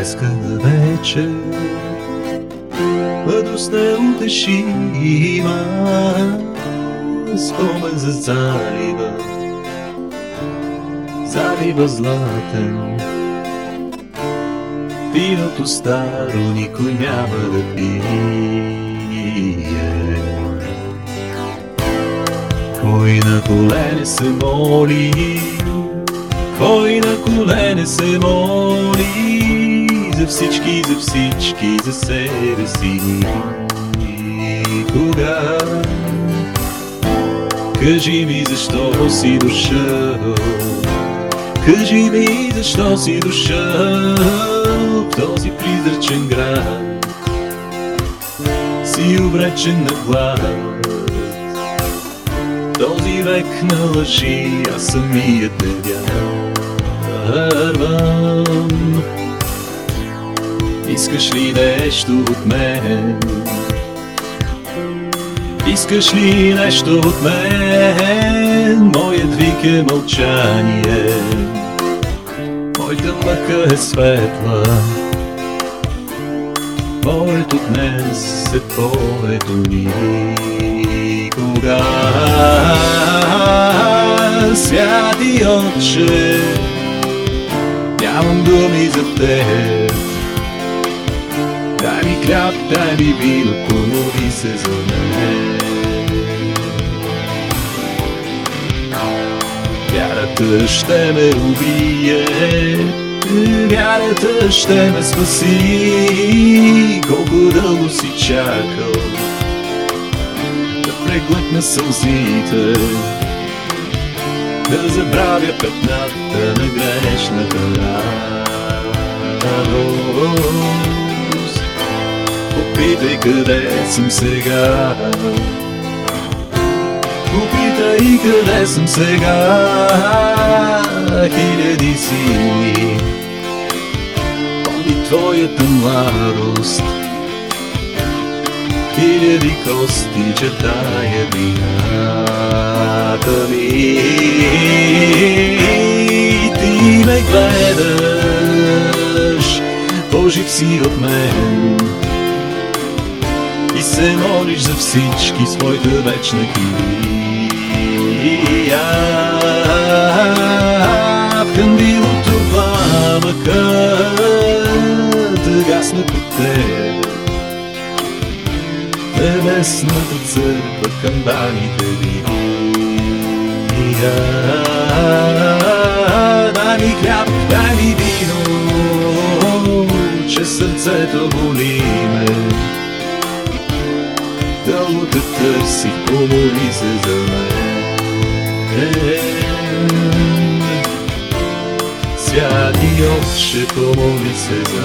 январска вечер. Мъдрост не утеши има Спомен за залива. Залива златен Виното старо никой няма да пие. Кой на колене се моли? Кой на колене се моли за всички, за всички, за себе си. И кога? Кажи ми защо си дошъл? Кажи ми защо си дошъл В този призрачен град? Си обречен на глад. Този век на лъжи Аз самият не вярвам Искаш ли нещо от мен? Искаш ли нещо от мен? Моят вик е мълчание Моята мъка е светла Моето днес е твоето никога Святи Отче Нямам думи за теб хляб, дай ми вино, помоли се за мен Вярата ще ме убие Вярата ще ме спаси. Колко дълго си чакал Да преглътна сълзите Да забравя петната на грешната Попитай къде съм сега. Попитай къде съм сега. Хиляди сили. Помни твоята младост. Хиляди кости чертая вината ми. Ти ме гледаш По-жив си от мен И се молиш за всички своята вечна килия В кандилото пламъкът гасне под теб. Небесната църква камбаните вия. Дай ми хляб, дай ми вино Че сърцето боли ме Дълго те търсих, помоли се за мен Святи Отче, помоли се